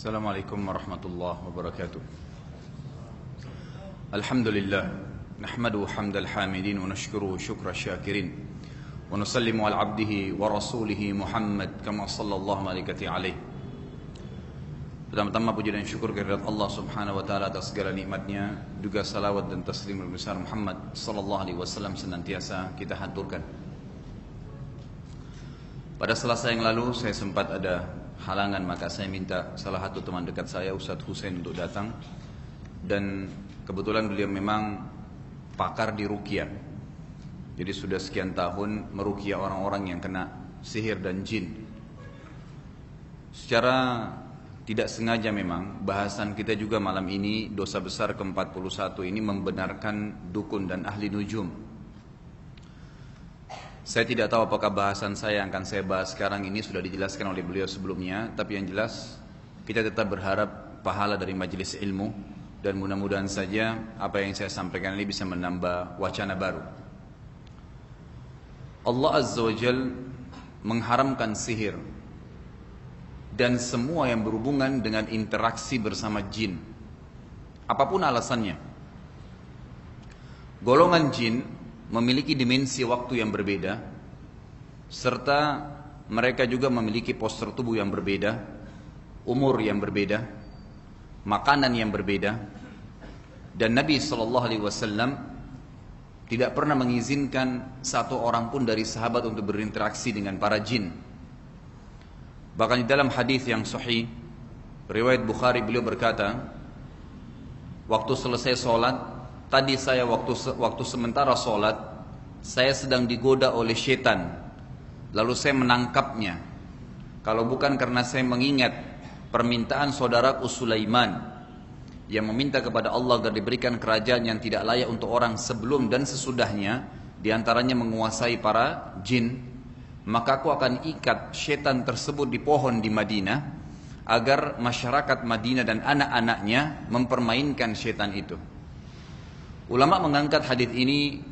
السلام عليكم ورحمة الله وبركاته الحمد لله نحمده حمد الحامدين ونشكره شكر الشاكرين ونسلم على عبده ورسوله محمد كما صلى الله عليه Pertama-tama puji dan syukur kehadirat Allah Subhanahu wa taala atas segala nikmatnya, juga salawat dan taslim besar Muhammad sallallahu alaihi wasallam senantiasa kita haturkan. Pada selasa yang lalu saya sempat ada halangan maka saya minta salah satu teman dekat saya Ustadz Hussein untuk datang dan kebetulan beliau memang pakar di rukia. Jadi sudah sekian tahun merukia orang-orang yang kena sihir dan jin. Secara tidak sengaja memang bahasan kita juga malam ini dosa besar ke-41 ini membenarkan dukun dan ahli nujum. Saya tidak tahu apakah bahasan saya yang akan saya bahas sekarang ini sudah dijelaskan oleh beliau sebelumnya, tapi yang jelas kita tetap berharap pahala dari majelis ilmu dan mudah-mudahan saja apa yang saya sampaikan ini bisa menambah wacana baru. Allah Azza wa Jal mengharamkan sihir dan semua yang berhubungan dengan interaksi bersama jin. Apa pun alasannya. Golongan jin memiliki dimensi waktu yang berbeda serta mereka juga memiliki postur tubuh yang berbeda, umur yang berbeda, makanan yang berbeda. Dan Nabi Shallallahu alaihi wasallam tidak pernah mengizinkan satu orang pun dari sahabat untuk berinteraksi dengan para jin Bahkan di dalam hadis yang sahih riwayat Bukhari beliau berkata, waktu selesai sholat, tadi saya waktu waktu sementara sholat, saya sedang digoda oleh setan, lalu saya menangkapnya. Kalau bukan karena saya mengingat permintaan saudaraku Sulaiman yang meminta kepada Allah agar diberikan kerajaan yang tidak layak untuk orang sebelum dan sesudahnya, di antaranya menguasai para jin, maka aku akan ikat setan tersebut di pohon di Madinah agar masyarakat Madinah dan anak-anaknya mempermainkan setan itu. Ulama mengangkat hadis ini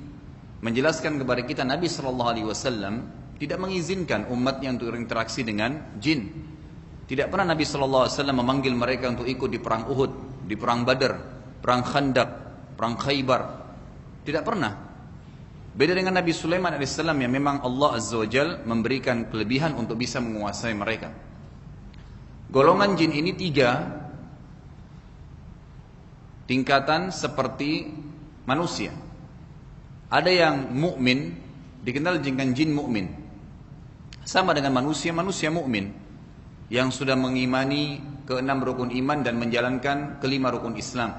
menjelaskan kepada kita Nabi Shallallahu Alaihi Wasallam tidak mengizinkan umatnya untuk berinteraksi dengan jin. Tidak pernah Nabi Shallallahu Alaihi Wasallam memanggil mereka untuk ikut di perang Uhud, di perang Badar, perang Khandaq, perang Khaybar. Tidak pernah. Beda dengan Nabi Sulaiman AS yang memang Allah Azza wa Jal memberikan kelebihan untuk bisa menguasai mereka. Golongan jin ini tiga tingkatan seperti manusia. Ada yang mukmin dikenal dengan jin mukmin. Sama dengan manusia, manusia mukmin yang sudah mengimani keenam rukun iman dan menjalankan kelima rukun Islam.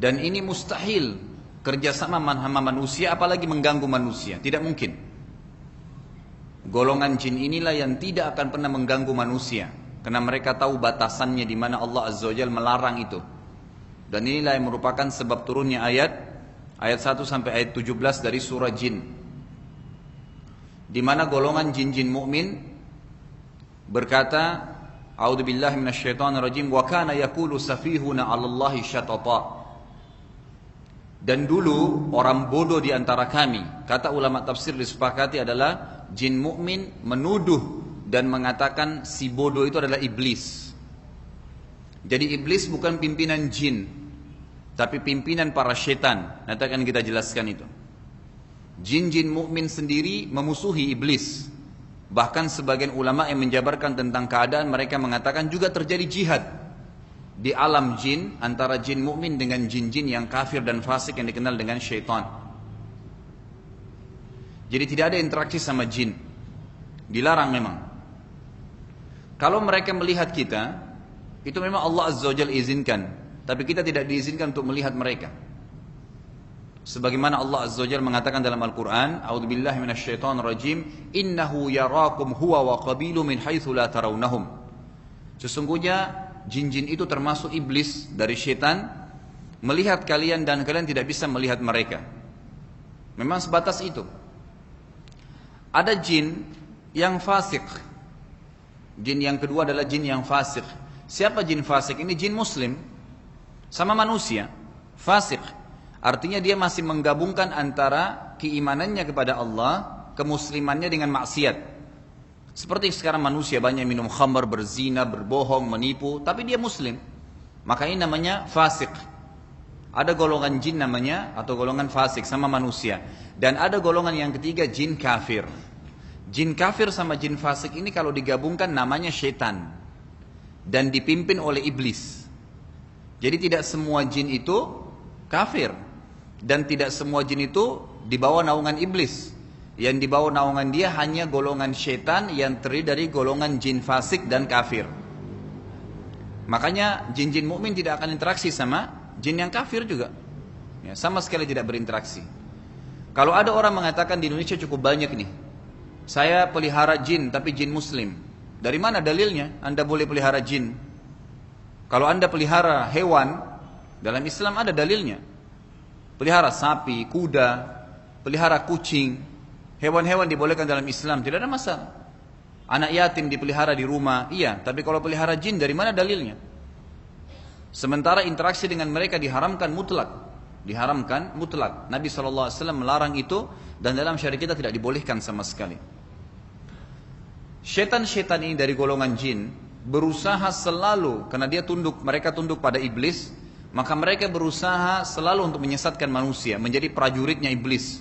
Dan ini mustahil kerjasama sama manusia apalagi mengganggu manusia tidak mungkin golongan jin inilah yang tidak akan pernah mengganggu manusia karena mereka tahu batasannya di mana Allah Azza wa melarang itu dan inilah yang merupakan sebab turunnya ayat ayat 1 sampai ayat 17 dari surah jin di mana golongan jin-jin mukmin berkata A'udzubillahi minasyaitonirrajim wa kana yaqulu safihuna 'ala syatata dan dulu orang bodoh di antara kami, kata ulama tafsir disepakati adalah jin mukmin menuduh dan mengatakan si bodoh itu adalah iblis. Jadi iblis bukan pimpinan jin, tapi pimpinan para setan. Nanti akan kita jelaskan itu. Jin-jin mukmin sendiri memusuhi iblis. Bahkan sebagian ulama yang menjabarkan tentang keadaan mereka mengatakan juga terjadi jihad di alam jin antara jin mukmin dengan jin-jin yang kafir dan fasik yang dikenal dengan syaitan. Jadi tidak ada interaksi sama jin. Dilarang memang. Kalau mereka melihat kita, itu memang Allah Azza wa izinkan. Tapi kita tidak diizinkan untuk melihat mereka. Sebagaimana Allah Azza wa mengatakan dalam Al-Quran, A'udzubillahi minasyaitonirrajim, Innahu yarakum huwa wa qabilu min haitsu la tarawnahum. Sesungguhnya jin-jin itu termasuk iblis dari setan melihat kalian dan kalian tidak bisa melihat mereka. Memang sebatas itu. Ada jin yang fasik. Jin yang kedua adalah jin yang fasik. Siapa jin fasik? Ini jin muslim. Sama manusia. Fasik. Artinya dia masih menggabungkan antara keimanannya kepada Allah, kemuslimannya dengan maksiat. Seperti sekarang manusia banyak minum khamar, berzina, berbohong, menipu, tapi dia muslim. Maka ini namanya fasik. Ada golongan jin namanya atau golongan fasik sama manusia. Dan ada golongan yang ketiga jin kafir. Jin kafir sama jin fasik ini kalau digabungkan namanya syaitan. Dan dipimpin oleh iblis. Jadi tidak semua jin itu kafir. Dan tidak semua jin itu dibawa naungan iblis. Yang dibawa naungan dia hanya golongan syaitan yang terdiri dari golongan jin fasik dan kafir. Makanya jin-jin mukmin tidak akan interaksi sama jin yang kafir juga. Ya, sama sekali tidak berinteraksi. Kalau ada orang mengatakan di Indonesia cukup banyak nih. Saya pelihara jin tapi jin muslim. Dari mana dalilnya Anda boleh pelihara jin? Kalau Anda pelihara hewan, dalam Islam ada dalilnya. Pelihara sapi, kuda, pelihara kucing, hewan-hewan dibolehkan dalam Islam, tidak ada masalah. Anak yatim dipelihara di rumah, iya. Tapi kalau pelihara jin dari mana dalilnya? Sementara interaksi dengan mereka diharamkan mutlak. Diharamkan mutlak. Nabi SAW melarang itu dan dalam syariat kita tidak dibolehkan sama sekali. Setan-setan ini dari golongan jin berusaha selalu karena dia tunduk mereka tunduk pada iblis maka mereka berusaha selalu untuk menyesatkan manusia menjadi prajuritnya iblis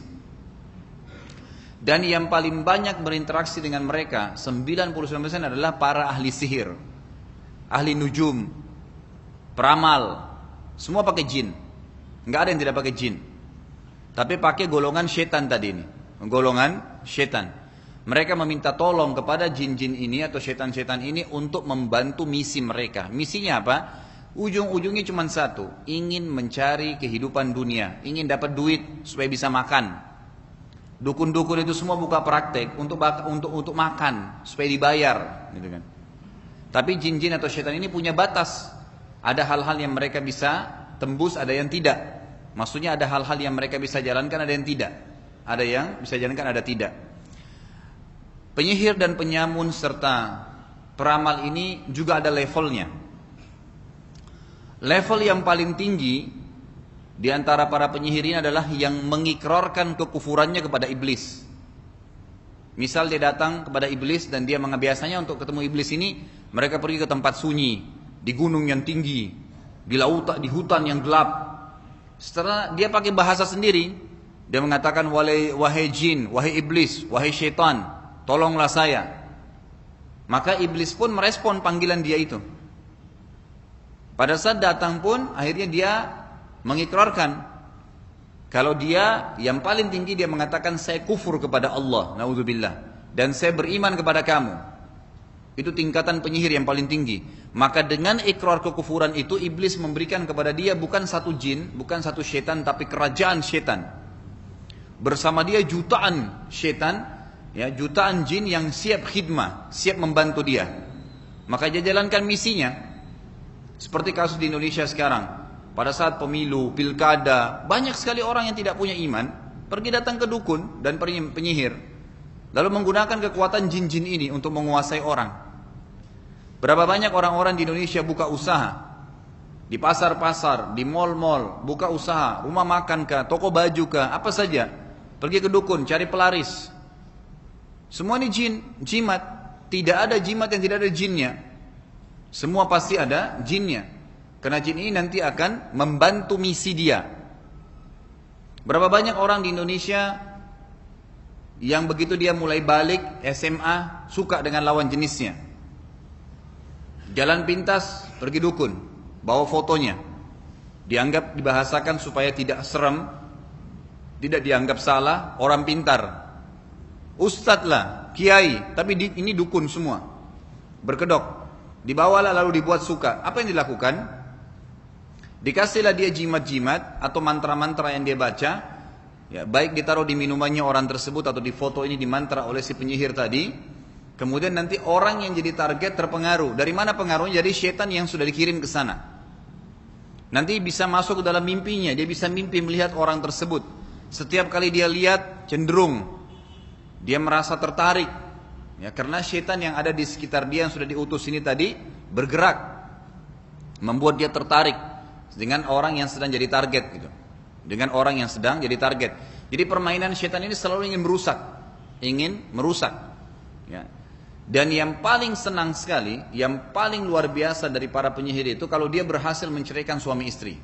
dan yang paling banyak berinteraksi dengan mereka 99% adalah para ahli sihir, ahli nujum, peramal, semua pakai jin. Nggak ada yang tidak pakai jin. Tapi pakai golongan setan tadi ini, golongan setan. Mereka meminta tolong kepada jin-jin ini atau setan-setan ini untuk membantu misi mereka. Misinya apa? Ujung-ujungnya cuma satu, ingin mencari kehidupan dunia, ingin dapat duit supaya bisa makan, Dukun-dukun itu semua buka praktek untuk untuk untuk makan supaya dibayar, gitu kan. Tapi jin-jin atau setan ini punya batas. Ada hal-hal yang mereka bisa tembus, ada yang tidak. Maksudnya ada hal-hal yang mereka bisa jalankan, ada yang tidak. Ada yang bisa jalankan, ada tidak. Penyihir dan penyamun serta peramal ini juga ada levelnya. Level yang paling tinggi di antara para penyihir ini adalah yang mengikrarkan kekufurannya kepada iblis. Misal dia datang kepada iblis dan dia mengabiasanya untuk ketemu iblis ini, mereka pergi ke tempat sunyi, di gunung yang tinggi, di lautan, di hutan yang gelap. Setelah dia pakai bahasa sendiri, dia mengatakan wahai, jin, wahai iblis, wahai syaitan, tolonglah saya. Maka iblis pun merespon panggilan dia itu. Pada saat datang pun akhirnya dia mengikrarkan kalau dia yang paling tinggi dia mengatakan saya kufur kepada Allah, naudzubillah, dan saya beriman kepada kamu. Itu tingkatan penyihir yang paling tinggi. Maka dengan ikrar kekufuran itu iblis memberikan kepada dia bukan satu jin, bukan satu setan tapi kerajaan setan. Bersama dia jutaan setan, ya jutaan jin yang siap khidmah, siap membantu dia. Maka dia jalankan misinya. Seperti kasus di Indonesia sekarang. Pada saat pemilu, pilkada, banyak sekali orang yang tidak punya iman pergi datang ke dukun dan penyihir. Lalu menggunakan kekuatan jin-jin ini untuk menguasai orang. Berapa banyak orang-orang di Indonesia buka usaha di pasar-pasar, di mall-mall, buka usaha, rumah makan kah, toko baju kah, apa saja. Pergi ke dukun, cari pelaris. Semua ini jin, jimat. Tidak ada jimat yang tidak ada jinnya. Semua pasti ada jinnya. Karena jin ini nanti akan membantu misi dia. Berapa banyak orang di Indonesia yang begitu dia mulai balik SMA suka dengan lawan jenisnya. Jalan pintas pergi dukun, bawa fotonya. Dianggap dibahasakan supaya tidak serem, tidak dianggap salah, orang pintar. Ustadz lah, kiai, tapi ini dukun semua. Berkedok. Dibawalah lalu dibuat suka. Apa yang dilakukan? Dikasihlah dia jimat-jimat atau mantra-mantra yang dia baca, ya, baik ditaruh di minumannya orang tersebut atau di foto ini dimantra oleh si penyihir tadi. Kemudian nanti orang yang jadi target terpengaruh. Dari mana pengaruhnya? Jadi setan yang sudah dikirim ke sana. Nanti bisa masuk ke dalam mimpinya, dia bisa mimpi melihat orang tersebut. Setiap kali dia lihat cenderung dia merasa tertarik. Ya, karena setan yang ada di sekitar dia yang sudah diutus ini tadi bergerak membuat dia tertarik dengan orang yang sedang jadi target gitu. Dengan orang yang sedang jadi target. Jadi permainan setan ini selalu ingin merusak, ingin merusak. Ya. Dan yang paling senang sekali, yang paling luar biasa dari para penyihir itu kalau dia berhasil menceraikan suami istri.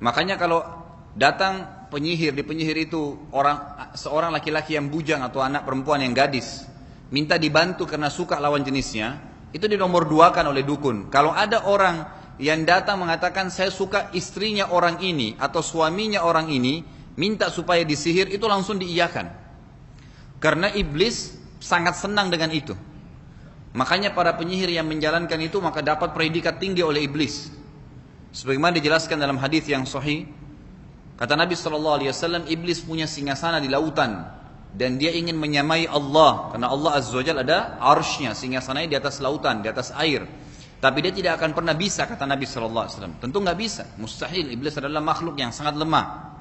Makanya kalau datang penyihir di penyihir itu orang seorang laki-laki yang bujang atau anak perempuan yang gadis minta dibantu karena suka lawan jenisnya, itu di nomor dua kan oleh dukun. Kalau ada orang yang datang mengatakan saya suka istrinya orang ini atau suaminya orang ini, minta supaya disihir itu langsung diiyakan. Karena iblis sangat senang dengan itu. Makanya para penyihir yang menjalankan itu maka dapat predikat tinggi oleh iblis. Sebagaimana dijelaskan dalam hadis yang sahih, kata Nabi Shallallahu Alaihi Wasallam, iblis punya singgasana di lautan dan dia ingin menyamai Allah karena Allah Azza Wajalla ada arshnya singgasananya di atas lautan, di atas air. Tapi dia tidak akan pernah bisa kata Nabi Shallallahu Alaihi Wasallam. Tentu nggak bisa, mustahil. Iblis adalah makhluk yang sangat lemah.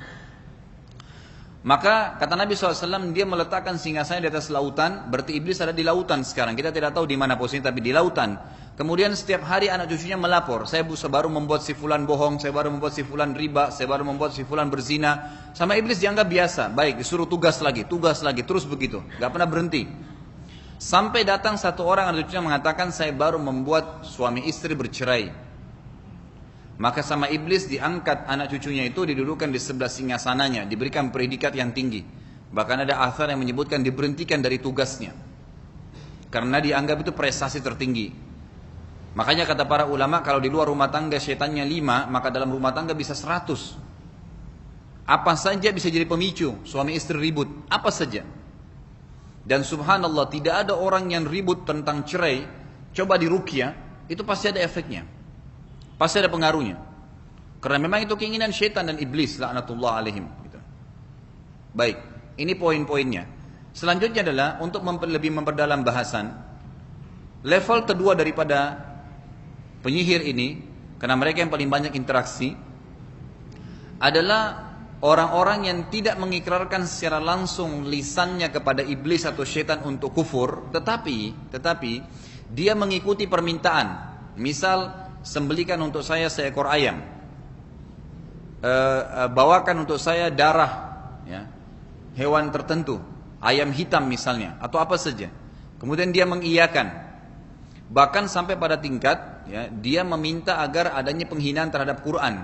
Maka kata Nabi SAW dia meletakkan singgasanya di atas lautan, berarti iblis ada di lautan sekarang. Kita tidak tahu di mana posisinya tapi di lautan. Kemudian setiap hari anak cucunya melapor, saya baru membuat si fulan bohong, saya baru membuat si fulan riba, saya baru membuat si fulan berzina. Sama iblis dianggap biasa, baik disuruh tugas lagi, tugas lagi, terus begitu, gak pernah berhenti. Sampai datang satu orang anak cucunya mengatakan saya baru membuat suami istri bercerai. Maka sama iblis diangkat anak cucunya itu didudukan di sebelah singgasananya, diberikan predikat yang tinggi. Bahkan ada asar yang menyebutkan diberhentikan dari tugasnya. Karena dianggap itu prestasi tertinggi. Makanya kata para ulama kalau di luar rumah tangga setannya lima, maka dalam rumah tangga bisa seratus. Apa saja bisa jadi pemicu, suami istri ribut, apa saja. Dan subhanallah tidak ada orang yang ribut tentang cerai, coba di rukia, itu pasti ada efeknya. Pasti ada pengaruhnya. Karena memang itu keinginan syaitan dan iblis laknatullah alaihim. Gitu. Baik, ini poin-poinnya. Selanjutnya adalah untuk memper, lebih memperdalam bahasan. Level kedua daripada penyihir ini, karena mereka yang paling banyak interaksi, adalah orang-orang yang tidak mengikrarkan secara langsung lisannya kepada iblis atau syaitan untuk kufur, tetapi tetapi dia mengikuti permintaan. Misal sembelikan untuk saya seekor ayam. E, e, bawakan untuk saya darah ya, hewan tertentu, ayam hitam misalnya, atau apa saja. Kemudian dia mengiyakan. Bahkan sampai pada tingkat ya, dia meminta agar adanya penghinaan terhadap Quran.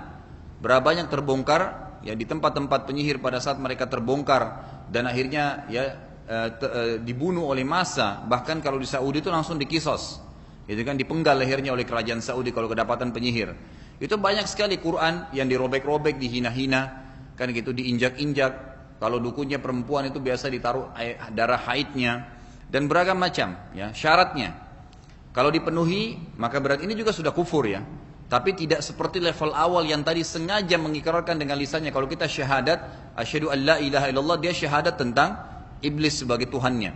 Berapa banyak terbongkar ya di tempat-tempat penyihir pada saat mereka terbongkar dan akhirnya ya e, te, e, dibunuh oleh masa bahkan kalau di Saudi itu langsung dikisos itu kan dipenggal lehernya oleh kerajaan Saudi kalau kedapatan penyihir. Itu banyak sekali Quran yang dirobek-robek, dihina-hina, kan gitu diinjak-injak. Kalau dukunya perempuan itu biasa ditaruh darah haidnya dan beragam macam ya syaratnya. Kalau dipenuhi maka berat ini juga sudah kufur ya. Tapi tidak seperti level awal yang tadi sengaja mengikrarkan dengan lisannya. Kalau kita syahadat, asyhadu an la ilaha illallah, dia syahadat tentang iblis sebagai Tuhannya.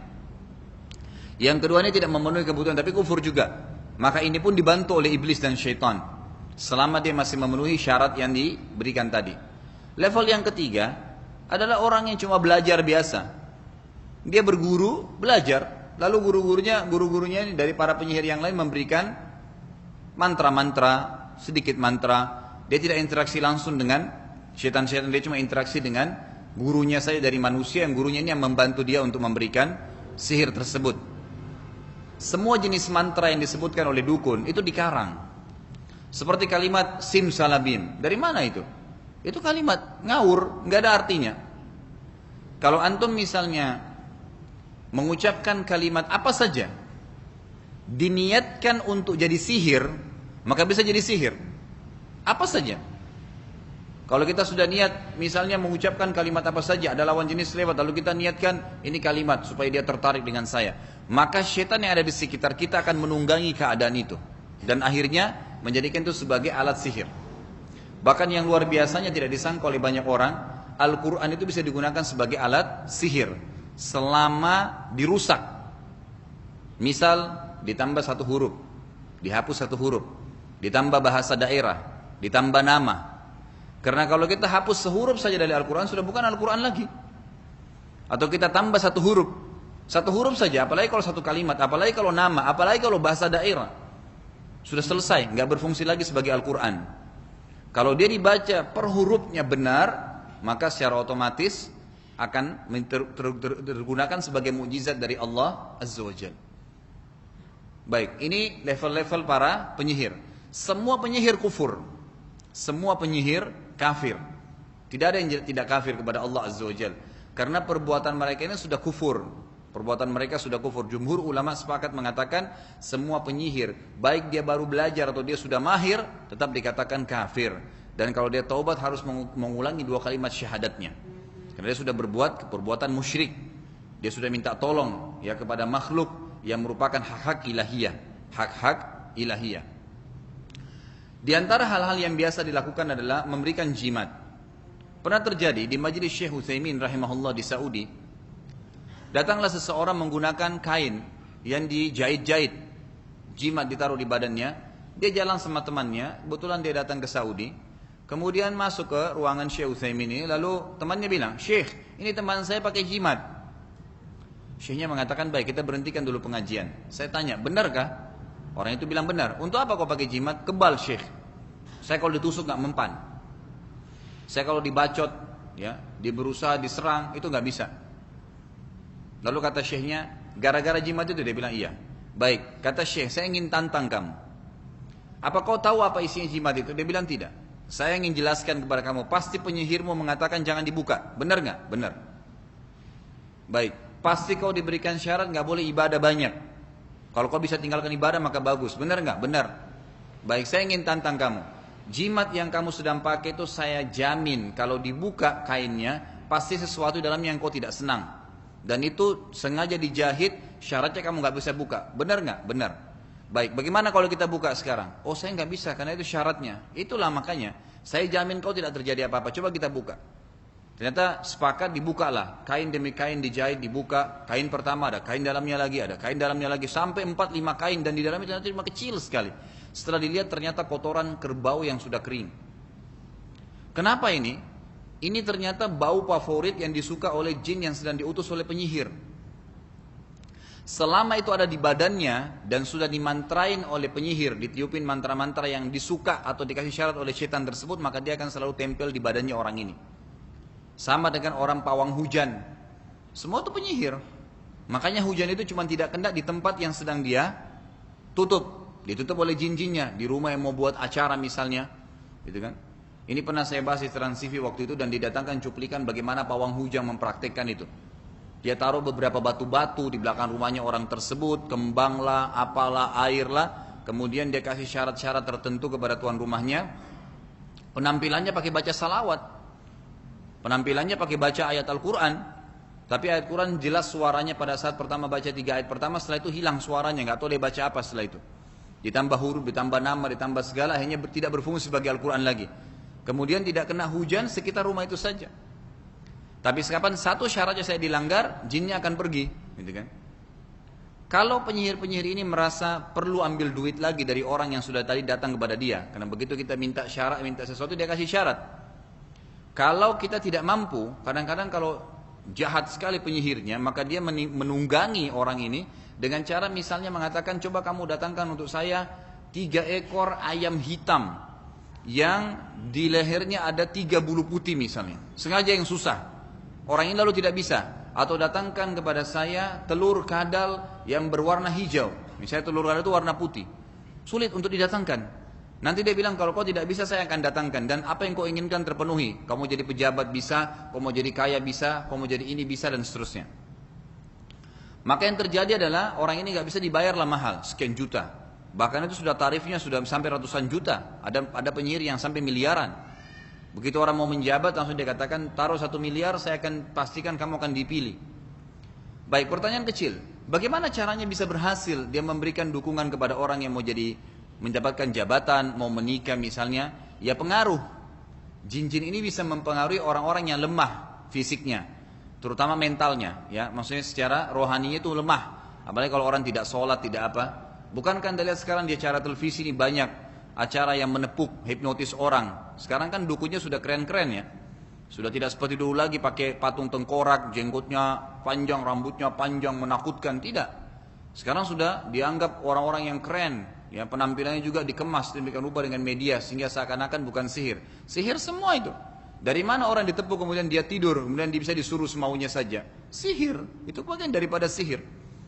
Yang kedua ini tidak memenuhi kebutuhan tapi kufur juga. Maka ini pun dibantu oleh iblis dan syaitan. Selama dia masih memenuhi syarat yang diberikan tadi. Level yang ketiga adalah orang yang cuma belajar biasa. Dia berguru, belajar. Lalu guru-gurunya, guru-gurunya dari para penyihir yang lain memberikan mantra-mantra, sedikit mantra. Dia tidak interaksi langsung dengan syaitan-syaitan. Dia cuma interaksi dengan gurunya saja dari manusia yang gurunya ini yang membantu dia untuk memberikan sihir tersebut. Semua jenis mantra yang disebutkan oleh dukun itu dikarang. Seperti kalimat sim salabim. Dari mana itu? Itu kalimat ngawur, nggak ada artinya. Kalau antum misalnya mengucapkan kalimat apa saja, diniatkan untuk jadi sihir, maka bisa jadi sihir. Apa saja. Kalau kita sudah niat misalnya mengucapkan kalimat apa saja ada lawan jenis lewat lalu kita niatkan ini kalimat supaya dia tertarik dengan saya. Maka syaitan yang ada di sekitar kita akan menunggangi keadaan itu dan akhirnya menjadikan itu sebagai alat sihir. Bahkan yang luar biasanya tidak disangka oleh banyak orang, Al-Qur'an itu bisa digunakan sebagai alat sihir selama dirusak. Misal ditambah satu huruf, dihapus satu huruf, ditambah bahasa daerah, ditambah nama, karena kalau kita hapus sehuruf saja dari Al-Quran sudah bukan Al-Quran lagi. Atau kita tambah satu huruf. Satu huruf saja, apalagi kalau satu kalimat, apalagi kalau nama, apalagi kalau bahasa daerah. Sudah selesai, nggak berfungsi lagi sebagai Al-Quran. Kalau dia dibaca per hurufnya benar, maka secara otomatis akan tergunakan sebagai mujizat dari Allah Azza wa Jal. Baik, ini level-level para penyihir. Semua penyihir kufur. Semua penyihir kafir. Tidak ada yang tidak kafir kepada Allah Azza wa Jal. Karena perbuatan mereka ini sudah kufur. Perbuatan mereka sudah kufur. Jumhur ulama sepakat mengatakan semua penyihir, baik dia baru belajar atau dia sudah mahir, tetap dikatakan kafir. Dan kalau dia taubat harus mengulangi dua kalimat syahadatnya. Karena dia sudah berbuat perbuatan musyrik. Dia sudah minta tolong ya kepada makhluk yang merupakan hak-hak ilahiyah, hak-hak ilahiyah. Di antara hal-hal yang biasa dilakukan adalah memberikan jimat. Pernah terjadi di majelis Syekh Utsaimin rahimahullah di Saudi. Datanglah seseorang menggunakan kain yang dijahit-jahit. Jimat ditaruh di badannya. Dia jalan sama temannya, kebetulan dia datang ke Saudi. Kemudian masuk ke ruangan Syekh Utsaimin ini, lalu temannya bilang, Syekh, ini teman saya pakai jimat. Syekhnya mengatakan, baik kita berhentikan dulu pengajian. Saya tanya, benarkah? Orang itu bilang benar. Untuk apa kau pakai jimat? Kebal Syekh. Saya kalau ditusuk nggak mempan. Saya kalau dibacot, ya, dia berusaha diserang, itu nggak bisa. Lalu kata Syekhnya, gara-gara jimat itu dia bilang iya. Baik, kata Syekh, saya ingin tantang kamu. Apa kau tahu apa isinya jimat itu? Dia bilang tidak. Saya ingin jelaskan kepada kamu, pasti penyihirmu mengatakan jangan dibuka. Benar nggak? Benar. Baik, pasti kau diberikan syarat nggak boleh ibadah banyak. Kalau kau bisa tinggalkan ibadah maka bagus. Benar nggak? Benar. Baik, saya ingin tantang kamu. Jimat yang kamu sedang pakai itu saya jamin kalau dibuka kainnya pasti sesuatu dalamnya yang kau tidak senang. Dan itu sengaja dijahit, syaratnya kamu nggak bisa buka. Benar nggak? Benar. Baik, bagaimana kalau kita buka sekarang? Oh saya nggak bisa karena itu syaratnya. Itulah makanya. Saya jamin kau tidak terjadi apa-apa. Coba kita buka. Ternyata sepakat dibukalah. Kain demi kain dijahit, dibuka. Kain pertama ada, kain dalamnya lagi ada, kain dalamnya lagi. Sampai 4-5 kain dan di dalamnya ternyata cuma kecil sekali. Setelah dilihat ternyata kotoran kerbau yang sudah kering. Kenapa ini? Ini ternyata bau favorit yang disuka oleh jin yang sedang diutus oleh penyihir. Selama itu ada di badannya dan sudah dimantrain oleh penyihir, ditiupin mantra-mantra yang disuka atau dikasih syarat oleh setan tersebut, maka dia akan selalu tempel di badannya orang ini. Sama dengan orang pawang hujan. Semua itu penyihir. Makanya hujan itu cuma tidak kena di tempat yang sedang dia tutup. Ditutup oleh jin-jinnya. Di rumah yang mau buat acara misalnya. Gitu kan. Ini pernah saya bahas di Trans waktu itu dan didatangkan cuplikan bagaimana pawang hujan mempraktekkan itu. Dia taruh beberapa batu-batu di belakang rumahnya orang tersebut, kembang lah, apalah, air lah. Kemudian dia kasih syarat-syarat tertentu kepada tuan rumahnya. Penampilannya pakai baca salawat. Penampilannya pakai baca ayat Al-Quran. Tapi ayat Quran jelas suaranya pada saat pertama baca tiga ayat pertama, setelah itu hilang suaranya, nggak tahu dia baca apa setelah itu. Ditambah huruf, ditambah nama, ditambah segala, akhirnya tidak berfungsi sebagai Al-Quran lagi. Kemudian tidak kena hujan sekitar rumah itu saja. Tapi kapan satu syaratnya saya dilanggar, jinnya akan pergi, gitu kan? Kalau penyihir-penyihir ini merasa perlu ambil duit lagi dari orang yang sudah tadi datang kepada dia, karena begitu kita minta syarat, minta sesuatu dia kasih syarat. Kalau kita tidak mampu, kadang-kadang kalau jahat sekali penyihirnya, maka dia menunggangi orang ini dengan cara misalnya mengatakan, coba kamu datangkan untuk saya tiga ekor ayam hitam yang di lehernya ada tiga bulu putih misalnya, sengaja yang susah. Orang ini lalu tidak bisa. Atau datangkan kepada saya telur kadal yang berwarna hijau. Misalnya telur kadal itu warna putih. Sulit untuk didatangkan. Nanti dia bilang kalau kau tidak bisa saya akan datangkan. Dan apa yang kau inginkan terpenuhi. Kau mau jadi pejabat bisa, kau mau jadi kaya bisa, kau mau jadi ini bisa dan seterusnya. Maka yang terjadi adalah orang ini nggak bisa dibayarlah mahal, sekian juta. Bahkan itu sudah tarifnya sudah sampai ratusan juta. Ada ada penyihir yang sampai miliaran. Begitu orang mau menjabat langsung dia katakan taruh satu miliar saya akan pastikan kamu akan dipilih. Baik pertanyaan kecil, bagaimana caranya bisa berhasil dia memberikan dukungan kepada orang yang mau jadi mendapatkan jabatan, mau menikah misalnya, ya pengaruh. Jin-jin ini bisa mempengaruhi orang-orang yang lemah fisiknya, terutama mentalnya, ya maksudnya secara rohaninya itu lemah. Apalagi kalau orang tidak sholat, tidak apa. Bukankah anda lihat sekarang di acara televisi ini banyak acara yang menepuk, hipnotis orang. Sekarang kan dukunya sudah keren-keren ya. Sudah tidak seperti dulu lagi pakai patung tengkorak, jenggotnya panjang, rambutnya panjang, menakutkan. Tidak. Sekarang sudah dianggap orang-orang yang keren. Ya, penampilannya juga dikemas demikian rupa dengan media sehingga seakan-akan bukan sihir. Sihir semua itu. Dari mana orang ditepuk kemudian dia tidur, kemudian dia bisa disuruh semaunya saja? Sihir, itu bagian daripada sihir.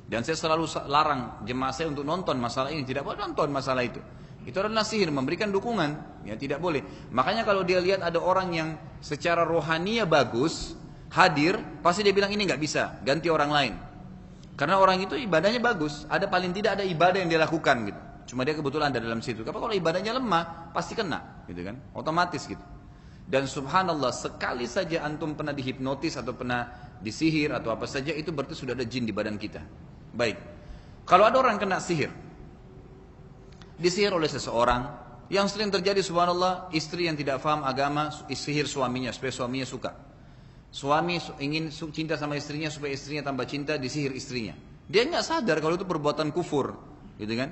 Dan saya selalu larang jemaah saya untuk nonton masalah ini, tidak boleh nonton masalah itu. Itu adalah sihir, memberikan dukungan, ya tidak boleh. Makanya kalau dia lihat ada orang yang secara rohania bagus, hadir, pasti dia bilang ini nggak bisa, ganti orang lain. Karena orang itu ibadahnya bagus, ada paling tidak ada ibadah yang dia lakukan gitu. Cuma dia kebetulan ada dalam situ. Kalau ibadahnya lemah, pasti kena, gitu kan? Otomatis gitu. Dan subhanallah sekali saja antum pernah dihipnotis atau pernah disihir atau apa saja itu berarti sudah ada jin di badan kita. Baik. Kalau ada orang kena sihir, disihir oleh seseorang yang sering terjadi subhanallah istri yang tidak paham agama sihir suaminya supaya suaminya suka. Suami ingin cinta sama istrinya supaya istrinya tambah cinta disihir istrinya. Dia nggak sadar kalau itu perbuatan kufur, gitu kan?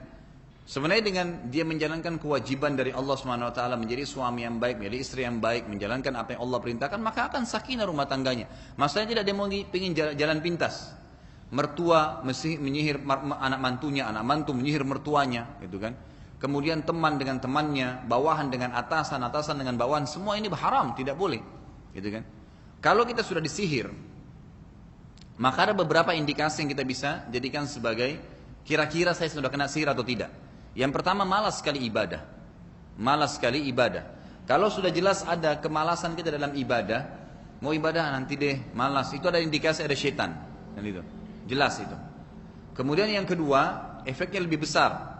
Sebenarnya dengan dia menjalankan kewajiban dari Allah Subhanahu wa taala menjadi suami yang baik, menjadi istri yang baik, menjalankan apa yang Allah perintahkan, maka akan sakinah rumah tangganya. Maksudnya tidak dia mau ingin jalan, jalan pintas. Mertua menyihir anak mantunya, anak mantu menyihir mertuanya, gitu kan. Kemudian teman dengan temannya, bawahan dengan atasan, atasan dengan bawahan, semua ini haram, tidak boleh. Gitu kan. Kalau kita sudah disihir, maka ada beberapa indikasi yang kita bisa jadikan sebagai kira-kira saya sudah kena sihir atau tidak. Yang pertama malas sekali ibadah. Malas sekali ibadah. Kalau sudah jelas ada kemalasan kita dalam ibadah, mau ibadah nanti deh, malas. Itu ada indikasi ada setan. Dan itu. Jelas itu. Kemudian yang kedua, efeknya lebih besar.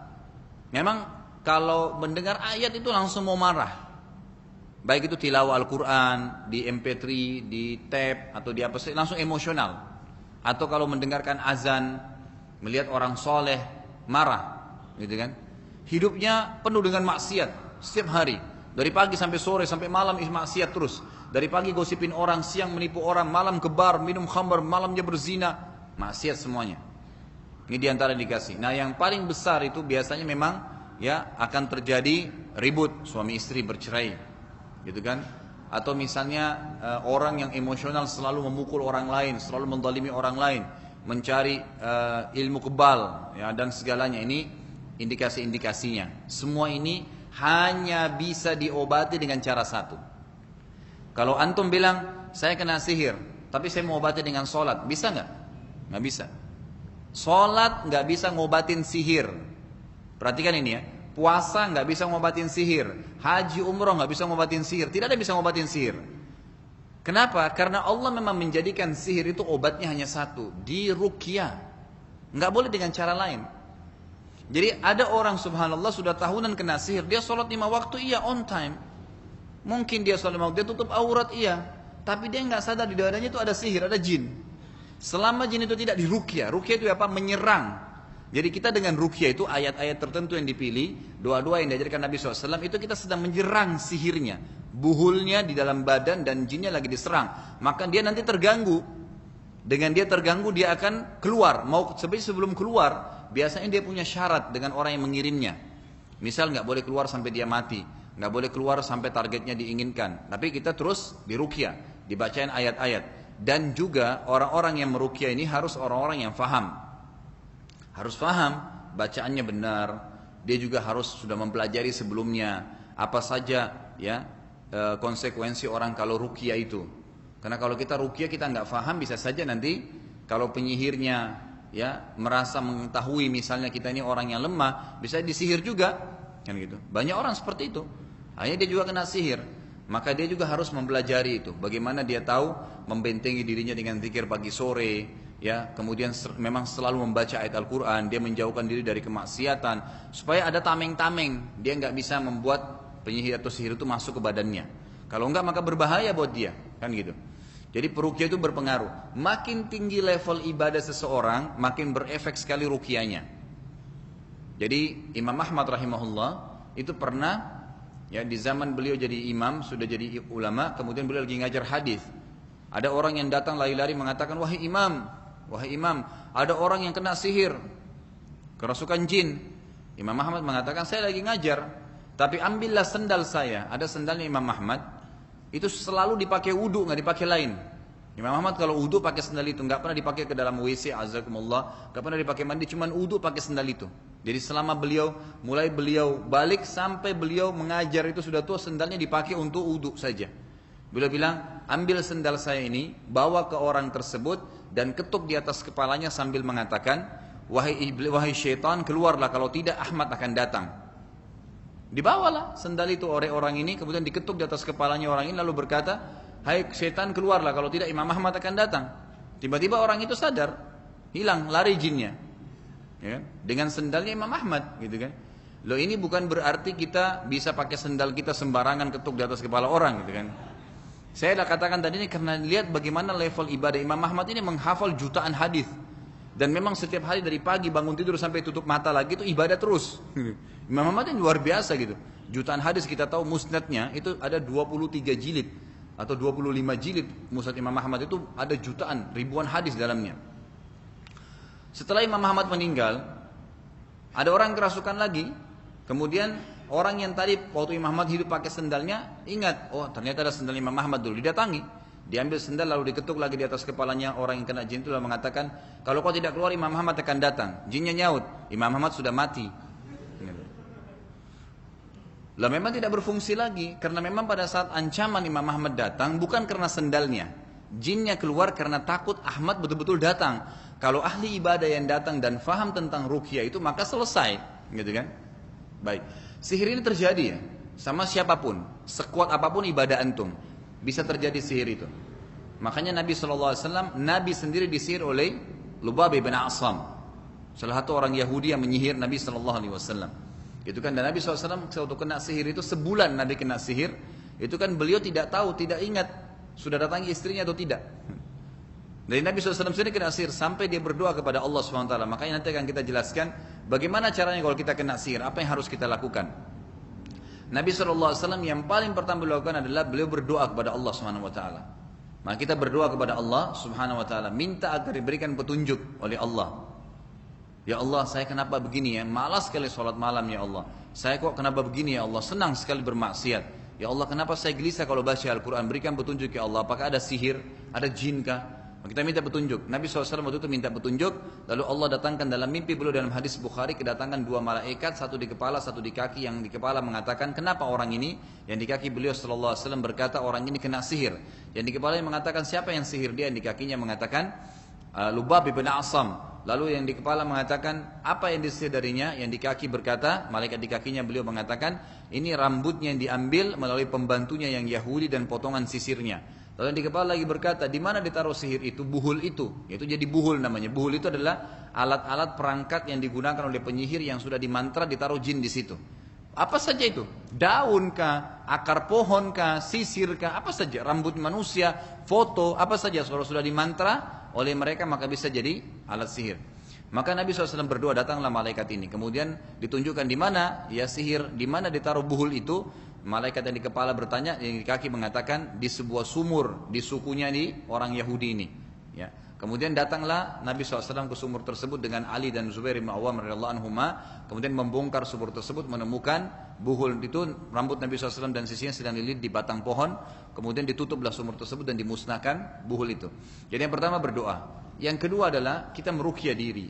Memang kalau mendengar ayat itu langsung mau marah. Baik itu tilawah Al-Quran, di MP3, di tab, atau di apa sih, langsung emosional. Atau kalau mendengarkan azan, melihat orang soleh, marah. Gitu kan? hidupnya penuh dengan maksiat setiap hari. Dari pagi sampai sore sampai malam maksiat terus. Dari pagi gosipin orang, siang menipu orang, malam kebar, minum khamar, malamnya berzina, maksiat semuanya. Ini di antara dikasih. Nah yang paling besar itu biasanya memang ya akan terjadi ribut suami istri bercerai, gitu kan? Atau misalnya uh, orang yang emosional selalu memukul orang lain, selalu mendalimi orang lain, mencari uh, ilmu kebal, ya dan segalanya ini indikasi-indikasinya. Semua ini hanya bisa diobati dengan cara satu. Kalau antum bilang, saya kena sihir, tapi saya mau obati dengan sholat, bisa nggak? Nggak bisa. Sholat nggak bisa ngobatin sihir. Perhatikan ini ya, puasa nggak bisa ngobatin sihir, haji umroh nggak bisa ngobatin sihir, tidak ada bisa ngobatin sihir. Kenapa? Karena Allah memang menjadikan sihir itu obatnya hanya satu, di rukyah. Nggak boleh dengan cara lain. Jadi ada orang subhanallah sudah tahunan kena sihir, dia sholat lima waktu iya on time. Mungkin dia sholat lima waktu, dia tutup aurat iya. Tapi dia nggak sadar di dadanya itu ada sihir, ada jin. Selama jin itu tidak dirukyah, rukyah itu apa? Menyerang. Jadi kita dengan rukyah itu ayat-ayat tertentu yang dipilih, doa-doa yang diajarkan Nabi SAW itu kita sedang menyerang sihirnya. Buhulnya di dalam badan dan jinnya lagi diserang. Maka dia nanti terganggu. Dengan dia terganggu dia akan keluar. Mau sebelum keluar biasanya dia punya syarat dengan orang yang mengirimnya. Misal nggak boleh keluar sampai dia mati, nggak boleh keluar sampai targetnya diinginkan. Tapi kita terus dirukyah, dibacain ayat-ayat. Dan juga orang-orang yang merukyah ini harus orang-orang yang faham. Harus faham, bacaannya benar. Dia juga harus sudah mempelajari sebelumnya apa saja ya e, konsekuensi orang kalau rukyah itu. Karena kalau kita rukyah kita nggak faham bisa saja nanti kalau penyihirnya ya merasa mengetahui misalnya kita ini orang yang lemah bisa disihir juga kan gitu banyak orang seperti itu hanya dia juga kena sihir maka dia juga harus mempelajari itu. Bagaimana dia tahu membentengi dirinya dengan zikir pagi sore ya. Kemudian memang selalu membaca ayat Al-Quran. Dia menjauhkan diri dari kemaksiatan. Supaya ada tameng-tameng. Dia nggak bisa membuat penyihir atau sihir itu masuk ke badannya. Kalau enggak maka berbahaya buat dia. Kan gitu. Jadi perukia itu berpengaruh. Makin tinggi level ibadah seseorang, makin berefek sekali rukianya. Jadi Imam Ahmad rahimahullah itu pernah ya di zaman beliau jadi imam, sudah jadi ulama, kemudian beliau lagi ngajar hadis. Ada orang yang datang lari-lari mengatakan, "Wahai imam, wahai imam, ada orang yang kena sihir, kerasukan jin." Imam Ahmad mengatakan, "Saya lagi ngajar, tapi ambillah sendal saya." Ada sendalnya Imam Ahmad, itu selalu dipakai wudhu nggak dipakai lain Imam Ahmad kalau wudhu pakai sendal itu nggak pernah dipakai ke dalam WC azakumullah. Nggak pernah dipakai mandi cuman wudhu pakai sendal itu. Jadi selama beliau mulai beliau balik sampai beliau mengajar itu sudah tua sendalnya dipakai untuk wudhu saja. Beliau bilang, ambil sendal saya ini, bawa ke orang tersebut dan ketuk di atas kepalanya sambil mengatakan, wahai iblis, wahai syaitan, keluarlah kalau tidak Ahmad akan datang. Dibawalah sendal itu oleh orang ini, kemudian diketuk di atas kepalanya orang ini lalu berkata, hai syaitan keluarlah kalau tidak Imam Ahmad akan datang. Tiba-tiba orang itu sadar, hilang, lari jinnya. Ya, dengan sendalnya Imam Ahmad, gitu kan? Loh ini bukan berarti kita bisa pakai sendal kita sembarangan ketuk di atas kepala orang, gitu kan? Saya dah katakan tadi ini karena lihat bagaimana level ibadah Imam Ahmad ini menghafal jutaan hadis dan memang setiap hari dari pagi bangun tidur sampai tutup mata lagi itu ibadah terus. Imam Ahmad ini luar biasa gitu. Jutaan hadis kita tahu musnadnya itu ada 23 jilid atau 25 jilid musnad Imam Ahmad itu ada jutaan ribuan hadis dalamnya. Setelah Imam Ahmad meninggal, ada orang kerasukan lagi. Kemudian Orang yang tadi waktu Imam Ahmad hidup pakai sendalnya, ingat, oh ternyata ada sendal Imam Ahmad dulu, didatangi. Diambil sendal lalu diketuk lagi di atas kepalanya orang yang kena jin itu lalu mengatakan, kalau kau tidak keluar Imam Ahmad akan datang. Jinnya nyaut, Imam Ahmad sudah mati. Lah memang tidak berfungsi lagi karena memang pada saat ancaman Imam Ahmad datang bukan karena sendalnya. Jinnya keluar karena takut Ahmad betul-betul datang. Kalau ahli ibadah yang datang dan faham tentang rukyah itu maka selesai, gitu kan? Baik. Sihir ini terjadi ya, sama siapa pun, sekuat apa pun ibadah antum, bisa terjadi sihir itu. Makanya Nabi SAW, Nabi sendiri disihir oleh Lubab bin Asam. Salah satu orang Yahudi yang menyihir Nabi SAW. Itu kan dan Nabi SAW waktu kena sihir itu sebulan Nabi kena sihir, itu kan beliau tidak tahu, tidak ingat sudah datang istrinya atau tidak. Dari Nabi SAW sendiri kena sihir sampai dia berdoa kepada Allah SWT. Makanya nanti akan kita jelaskan Bagaimana caranya kalau kita kena sihir? Apa yang harus kita lakukan? Nabi SAW yang paling pertama beliau lakukan adalah beliau berdoa kepada Allah Subhanahu Wa. Maka kita berdoa kepada Allah Subhanahu Wa Taala, minta agar diberikan petunjuk oleh Allah. Ya Allah, saya kenapa begini ya? Malas sekali sholat malam ya Allah. Saya kok kenapa begini ya Allah? Senang sekali bermaksiat. Ya Allah, kenapa saya gelisah kalau baca Al-Quran? Berikan petunjuk ya Allah. Apakah ada sihir? Ada jin kah? Kita minta petunjuk. Nabi SAW waktu itu minta petunjuk, lalu Allah datangkan dalam mimpi beliau dalam hadis Bukhari kedatangan dua malaikat, satu di kepala, satu di kaki. Yang di kepala mengatakan, kenapa orang ini? Yang di kaki beliau SAW berkata orang ini kena sihir. Yang di kepala yang mengatakan siapa yang sihir dia? Yang di kakinya mengatakan uh, Lubab bin Asam. Lalu yang di kepala mengatakan apa yang disihir darinya? Yang di kaki berkata, malaikat di kakinya beliau mengatakan ini rambutnya yang diambil melalui pembantunya yang Yahudi dan potongan sisirnya. Lalu di kepala lagi berkata, di mana ditaruh sihir itu? Buhul itu. Itu jadi buhul namanya. Buhul itu adalah alat-alat perangkat yang digunakan oleh penyihir yang sudah dimantra ditaruh jin di situ. Apa saja itu? Daun kah, akar pohon kah, sisir kah, apa saja, rambut manusia, foto, apa saja kalau sudah dimantra oleh mereka maka bisa jadi alat sihir. Maka Nabi SAW berdoa datanglah malaikat ini. Kemudian ditunjukkan di mana ya sihir, di mana ditaruh buhul itu. Malaikat yang di kepala bertanya, yang di kaki mengatakan di sebuah sumur di sukunya di orang Yahudi ini. Ya. Kemudian datanglah Nabi SAW ke sumur tersebut dengan Ali dan Zubair bin Awam radhiyallahu anhuma. Kemudian membongkar sumur tersebut menemukan buhul itu rambut Nabi SAW dan sisinya sedang dililit di batang pohon. Kemudian ditutuplah sumur tersebut dan dimusnahkan buhul itu. Jadi yang pertama berdoa. Yang kedua adalah kita merukyah diri.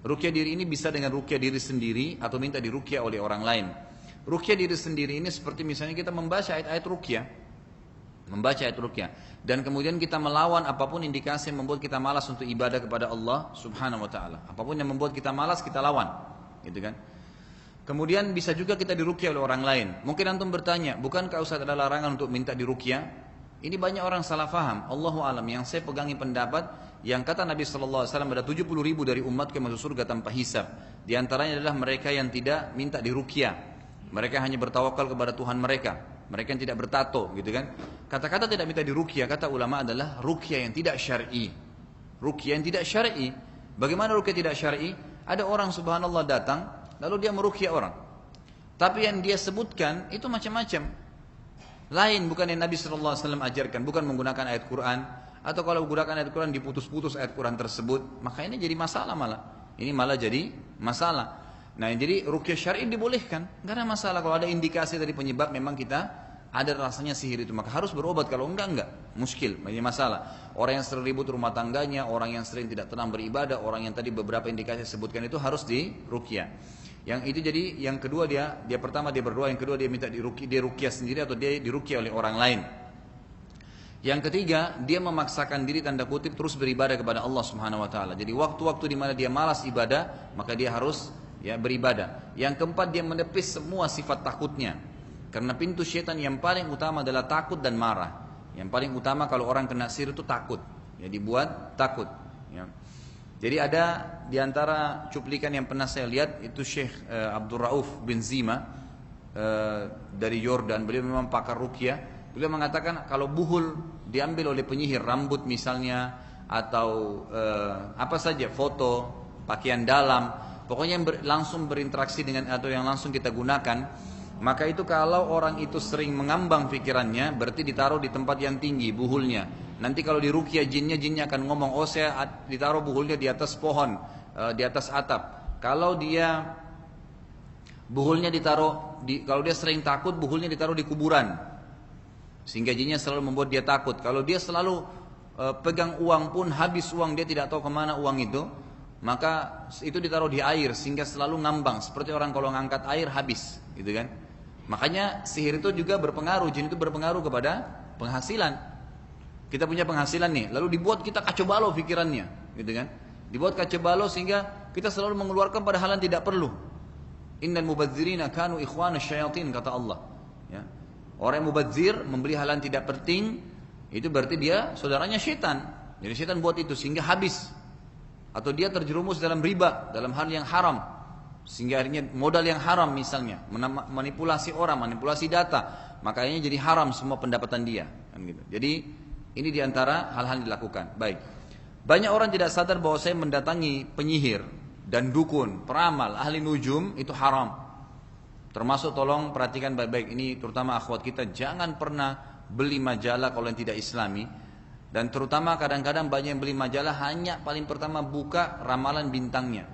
Rukyah diri ini bisa dengan rukyah diri sendiri atau minta dirukyah oleh orang lain. Rukyah diri sendiri ini seperti misalnya kita membaca ayat-ayat rukyah. Membaca ayat rukyah. Dan kemudian kita melawan apa pun indikasi yang membuat kita malas untuk ibadah kepada Allah subhanahu wa ta'ala. Apa pun yang membuat kita malas kita lawan. Gitu kan. Kemudian bisa juga kita dirukyah oleh orang lain. Mungkin antum bertanya, bukankah Ustaz ada larangan untuk minta dirukyah? Ini banyak orang salah faham. Allahu alam yang saya pegangi pendapat yang kata Nabi Shallallahu Alaihi Wasallam ada 70 ribu dari umat yang masuk surga tanpa hisab. Di antaranya adalah mereka yang tidak minta dirukyah. Mereka hanya bertawakal kepada Tuhan mereka. Mereka yang tidak bertato, gitu kan? Kata-kata tidak minta dirukyah, kata ulama adalah rukyah yang tidak syar'i. Rukyah yang tidak syar'i. Bagaimana rukyah tidak syar'i? Ada orang subhanallah datang, lalu dia merukyah orang. Tapi yang dia sebutkan itu macam-macam. Lain bukan yang Nabi SAW ajarkan, bukan menggunakan ayat Quran. Atau kalau menggunakan ayat Quran diputus-putus ayat Quran tersebut, maka ini jadi masalah malah. Ini malah jadi masalah. Nah jadi rukyah syar'i dibolehkan, nggak ada masalah. Kalau ada indikasi dari penyebab memang kita ada rasanya sihir itu maka harus berobat. Kalau enggak enggak. Muskil. Banyak masalah. Orang yang sering ribut rumah tangganya orang yang sering tidak tenang beribadah orang yang tadi beberapa indikasi sebutkan itu harus di rukyah. Yang itu jadi yang kedua dia dia pertama dia berdoa yang kedua dia minta diruki dia rukyah sendiri atau dia dirukyah oleh orang lain. Yang ketiga, dia memaksakan diri tanda kutip terus beribadah kepada Allah Subhanahu wa taala. Jadi waktu-waktu di mana dia malas ibadah, maka dia harus ya beribadah. Yang keempat, dia menepis semua sifat takutnya. Karena pintu syaitan yang paling utama adalah takut dan marah. Yang paling utama kalau orang kena sihir itu takut. Ya dibuat takut, ya. Jadi ada di antara cuplikan yang pernah saya lihat itu Syekh uh, Abdul Rauf bin Zima uh, dari Yordan. Beliau memang pakar rukyah Beliau mengatakan kalau buhul diambil oleh penyihir rambut misalnya atau eh, apa saja foto, pakaian dalam, pokoknya yang ber, langsung berinteraksi dengan atau yang langsung kita gunakan, maka itu kalau orang itu sering mengambang pikirannya berarti ditaruh di tempat yang tinggi buhulnya. Nanti kalau di rukia jinnya jinnya akan ngomong oh saya ditaruh buhulnya di atas pohon, eh, di atas atap. Kalau dia buhulnya ditaruh di kalau dia sering takut buhulnya ditaruh di kuburan sehingga jinnya selalu membuat dia takut. Kalau dia selalu e, pegang uang pun habis uang dia tidak tahu ke mana uang itu, maka itu ditaruh di air sehingga selalu ngambang. Seperti orang kalau ngangkat air habis, gitu kan? Makanya sihir itu juga berpengaruh, jin itu berpengaruh kepada penghasilan. Kita punya penghasilan nih, lalu dibuat kita kacau balau pikirannya, gitu kan? Dibuat kacau balau sehingga kita selalu mengeluarkan pada hal yang tidak perlu. Innal mubadzirina kanu ikhwana syayatin kata Allah. Ya. Orang yang mubazir membeli hal yang tidak penting itu berarti dia saudaranya setan. Jadi setan buat itu sehingga habis. Atau dia terjerumus dalam riba, dalam hal yang haram. Sehingga akhirnya modal yang haram misalnya, manipulasi orang, manipulasi data, makanya jadi haram semua pendapatan dia. Kan gitu. Jadi ini di antara hal-hal yang dilakukan. Baik. Banyak orang tidak sadar bahwa saya mendatangi penyihir dan dukun, peramal, ahli nujum itu haram. Termasuk tolong perhatikan baik-baik ini terutama akhwat kita jangan pernah beli majalah kalau yang tidak islami dan terutama kadang-kadang banyak yang beli majalah hanya paling pertama buka ramalan bintangnya.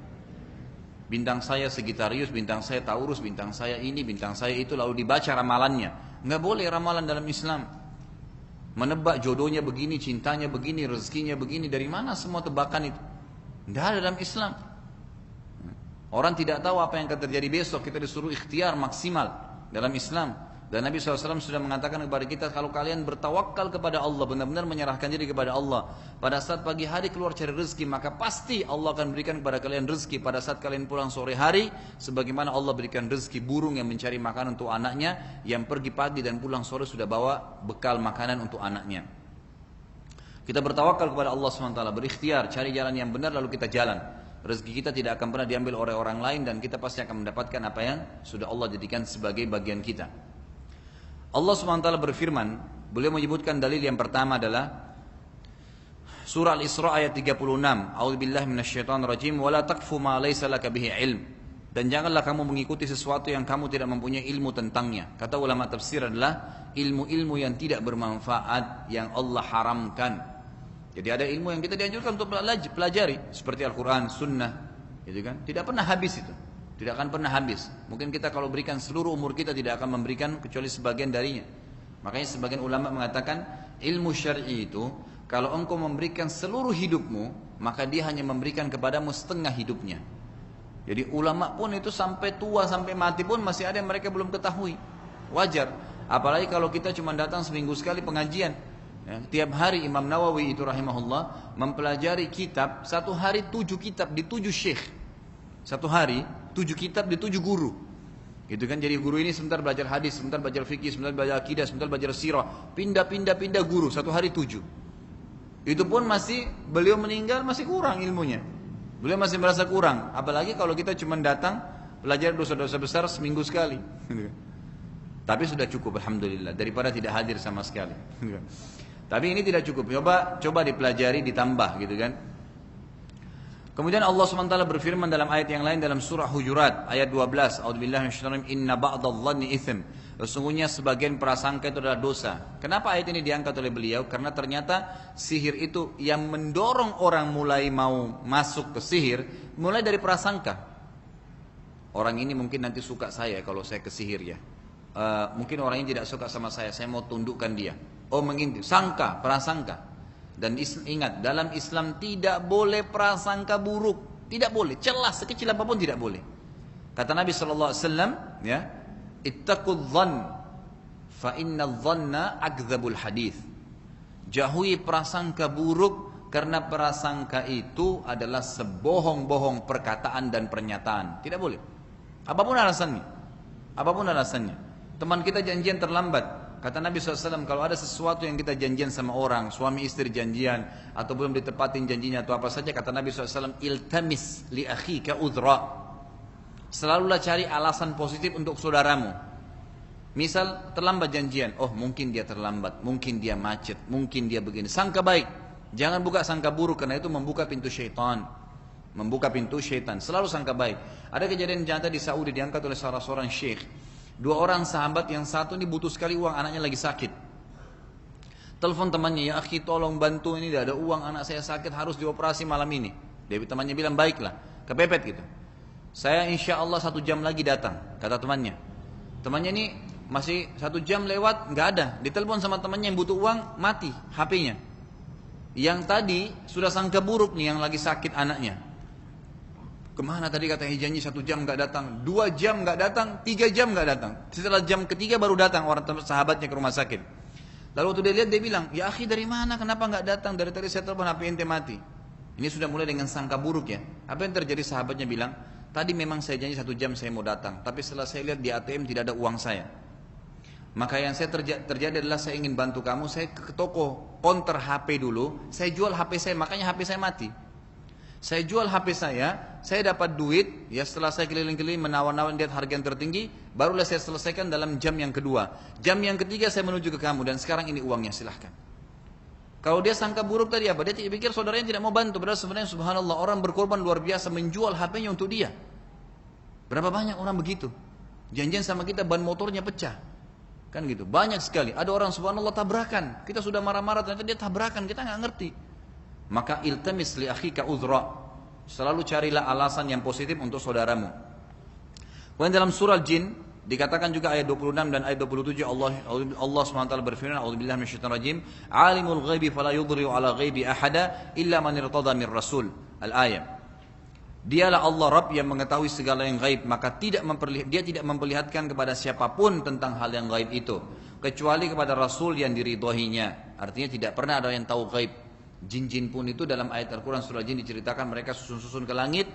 Bintang saya Sagittarius, bintang saya Taurus, bintang saya ini, bintang saya itu lalu dibaca ramalannya. Nggak boleh ramalan dalam Islam. Menebak jodohnya begini, cintanya begini, rezekinya begini, dari mana semua tebakan itu? Tidak ada dalam Islam. Orang tidak tahu apa yang akan terjadi besok. Kita disuruh ikhtiar maksimal dalam Islam. Dan Nabi SAW sudah mengatakan kepada kita kalau kalian bertawakal kepada Allah, benar-benar menyerahkan diri kepada Allah. Pada saat pagi hari keluar cari rezeki, maka pasti Allah akan berikan kepada kalian rezeki. Pada saat kalian pulang sore hari, sebagaimana Allah berikan rezeki burung yang mencari makanan untuk anaknya, yang pergi pagi dan pulang sore sudah bawa bekal makanan untuk anaknya. Kita bertawakal kepada Allah SWT, berikhtiar, cari jalan yang benar lalu kita jalan. Rezeki kita tidak akan pernah diambil oleh orang lain dan kita pasti akan mendapatkan apa yang sudah Allah jadikan sebagai bagian kita. Allah SWT berfirman, beliau menyebutkan dalil yang pertama adalah Surah Al-Isra ayat 36. A'udzubillahi minasyaitonir rajim wala taqfu ma laysa laka bihi ilm. Dan janganlah kamu mengikuti sesuatu yang kamu tidak mempunyai ilmu tentangnya. Kata ulama tafsir adalah ilmu-ilmu yang tidak bermanfaat yang Allah haramkan. Jadi ada ilmu yang kita dianjurkan untuk pelajari seperti Al-Quran, Sunnah, gitu kan? Tidak pernah habis itu, tidak akan pernah habis. Mungkin kita kalau berikan seluruh umur kita tidak akan memberikan kecuali sebagian darinya. Makanya sebagian ulama mengatakan ilmu syar'i itu kalau engkau memberikan seluruh hidupmu, maka dia hanya memberikan kepadamu setengah hidupnya. Jadi ulama pun itu sampai tua sampai mati pun masih ada yang mereka belum ketahui. Wajar. Apalagi kalau kita cuma datang seminggu sekali pengajian, Ya, tiap hari Imam Nawawi itu rahimahullah mempelajari kitab satu hari tujuh kitab di tujuh syekh. Satu hari tujuh kitab di tujuh guru. Gitu kan jadi guru ini sebentar belajar hadis, sebentar belajar fikih, sebentar belajar akidah, sebentar belajar sirah, pindah-pindah pindah guru satu hari tujuh. Itu pun masih beliau meninggal masih kurang ilmunya. Beliau masih merasa kurang, apalagi kalau kita cuma datang belajar dosa-dosa besar seminggu sekali. Tapi sudah cukup alhamdulillah daripada tidak hadir sama sekali. Tapi ini tidak cukup. Coba coba dipelajari ditambah gitu kan. Kemudian Allah SWT berfirman dalam ayat yang lain dalam surah Hujurat ayat 12. A'udzubillahi minasyaitonir inna ba'dadh-dhanni itsm. Sesungguhnya sebagian prasangka itu adalah dosa. Kenapa ayat ini diangkat oleh beliau? Karena ternyata sihir itu yang mendorong orang mulai mau masuk ke sihir mulai dari prasangka. Orang ini mungkin nanti suka saya kalau saya ke sihir ya. Uh, mungkin orang ini tidak suka sama saya, saya mau tundukkan dia. Oh mengintip, sangka, prasangka. Dan ingat, dalam Islam tidak boleh prasangka buruk. Tidak boleh, celah sekecil apa pun tidak boleh. Kata Nabi SAW, ya, Ittaqud dhann, fa inna dhanna akdzabul hadith. Jauhi prasangka buruk karena prasangka itu adalah sebohong-bohong perkataan dan pernyataan. Tidak boleh. Apa pun alasannya. Apa pun alasannya. Teman kita janjian terlambat. Kata Nabi SAW, kalau ada sesuatu yang kita janjian sama orang, suami istri janjian, atau belum ditepatin janjinya atau apa saja, kata Nabi SAW, iltamis li akhika udra. Selalulah cari alasan positif untuk saudaramu. Misal terlambat janjian, oh mungkin dia terlambat, mungkin dia macet, mungkin dia begini. Sangka baik, jangan buka sangka buruk karena itu membuka pintu syaitan. Membuka pintu syaitan, selalu sangka baik. Ada kejadian nyata di Saudi diangkat oleh salah seorang syekh. Dua orang sahabat yang satu ini butuh sekali uang, anaknya lagi sakit. Telepon temannya, ya akhi tolong bantu ini, tidak ada uang, anak saya sakit harus dioperasi malam ini. Dia temannya bilang baiklah, kepepet gitu. Saya insya Allah satu jam lagi datang, kata temannya. Temannya ini masih satu jam lewat nggak ada ditelepon sama temannya yang butuh uang mati HP-nya yang tadi sudah sangka buruk nih yang lagi sakit anaknya ke mana tadi kata janji satu jam nggak datang? Dua jam nggak datang tiga jam nggak datang. Setelah jam ketiga baru datang orang sahabatnya ke rumah sakit. Lalu waktu dia lihat dia bilang ya akhi dari mana? Kenapa nggak datang? Dari tadi saya telepon HP ente mati. Ini sudah mulai dengan sangka buruk ya. Apa yang terjadi? Sahabatnya bilang tadi memang saya janji satu jam saya mau datang tapi setelah saya lihat di ATM tidak ada uang saya. Maka yang saya terjadi, terjadi adalah saya ingin bantu kamu, saya ke toko konter HP dulu, saya jual HP saya, makanya HP saya mati. Saya jual HP saya, saya dapat duit, ya setelah saya keliling-keliling menawar-nawar lihat harga yang tertinggi, barulah saya selesaikan dalam jam yang kedua. Jam yang ketiga saya menuju ke kamu dan sekarang ini uangnya silahkan. Kalau dia sangka buruk tadi apa? Dia pikir saudaranya tidak mau bantu. Padahal sebenarnya subhanallah orang berkorban luar biasa menjual HP-nya untuk dia. Berapa banyak orang begitu? Janjian sama kita ban motornya pecah. Kan gitu. Banyak sekali. Ada orang subhanallah tabrakan. Kita sudah marah-marah ternyata dia tabrakan. Kita nggak ngerti. Maka iltamis li akhika udhra. Selalu carilah alasan yang positif untuk saudaramu. Kemudian dalam surah Jin dikatakan juga ayat 26 dan ayat 27 Allah Allah SWT berfirman A'udzubillahi minasyaitonir rajim Alimul ghaibi fala yudhri'u ala ghaibi ahada illa man irtada min rasul. Al-ayat. Dialah Allah Rabb yang mengetahui segala yang gaib, maka tidak memperlihat, dia tidak memperlihatkan kepada siapa pun tentang hal yang gaib itu, kecuali kepada Rasul yang diridhoinya. Artinya tidak pernah ada yang tahu gaib. Jin-jin pun itu dalam ayat Al-Quran surah Jin diceritakan mereka susun-susun ke langit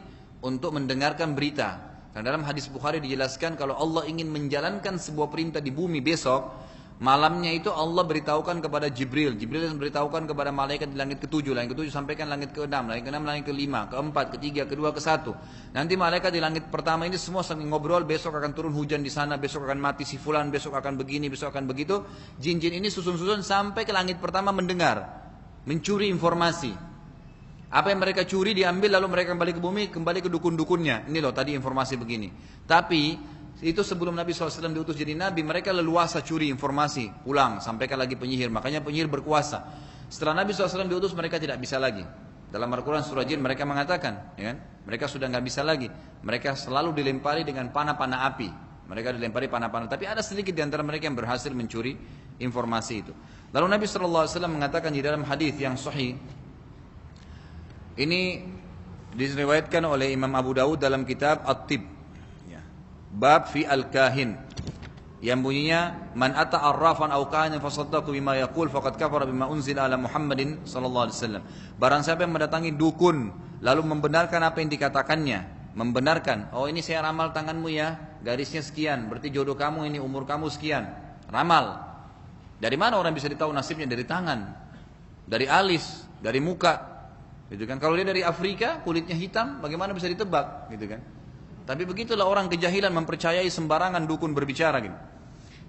untuk mendengarkan berita. Karena dalam hadis Bukhari dijelaskan kalau Allah ingin menjalankan sebuah perintah di bumi besok, Malamnya itu Allah beritahukan kepada Jibril. Jibril beritahukan kepada malaikat di langit ketujuh. Langit ketujuh sampaikan langit keenam, langit keenam, langit kelima, keempat, ketiga, kedua, ke satu. Nanti malaikat di langit pertama ini semua saling ngobrol. Besok akan turun hujan di sana, besok akan mati si fulan, besok akan begini, besok akan begitu. Jin-jin ini susun-susun sampai ke langit pertama mendengar, mencuri informasi. Apa yang mereka curi diambil lalu mereka kembali ke bumi, kembali ke dukun-dukunnya. Ini loh tadi informasi begini. Tapi itu sebelum Nabi SAW diutus jadi Nabi, mereka leluasa curi informasi, pulang, sampaikan lagi penyihir. Makanya penyihir berkuasa. Setelah Nabi SAW diutus, mereka tidak bisa lagi. Dalam Al-Quran surah Jin mereka mengatakan, ya kan? mereka sudah nggak bisa lagi. Mereka selalu dilempari dengan panah-panah api. Mereka dilempari panah-panah. Tapi ada sedikit di antara mereka yang berhasil mencuri informasi itu. Lalu Nabi SAW mengatakan di dalam hadis yang sahih, ini diriwayatkan oleh Imam Abu Dawud dalam kitab At-Tib bab fi al-kahin yang bunyinya man ata arrafan aw kahinan fasaddaqu bima yaqul faqad kafara bima unzila ala Muhammadin sallallahu alaihi wasallam. Barang siapa yang mendatangi dukun lalu membenarkan apa yang dikatakannya, membenarkan, oh ini saya ramal tanganmu ya, garisnya sekian, berarti jodoh kamu ini umur kamu sekian. Ramal. Dari mana orang bisa ditahu nasibnya dari tangan, dari alis, dari muka. Gitu kan? Kalau dia dari Afrika, kulitnya hitam, bagaimana bisa ditebak, gitu kan? Tapi begitulah orang kejahilan mempercayai sembarangan dukun berbicara gitu.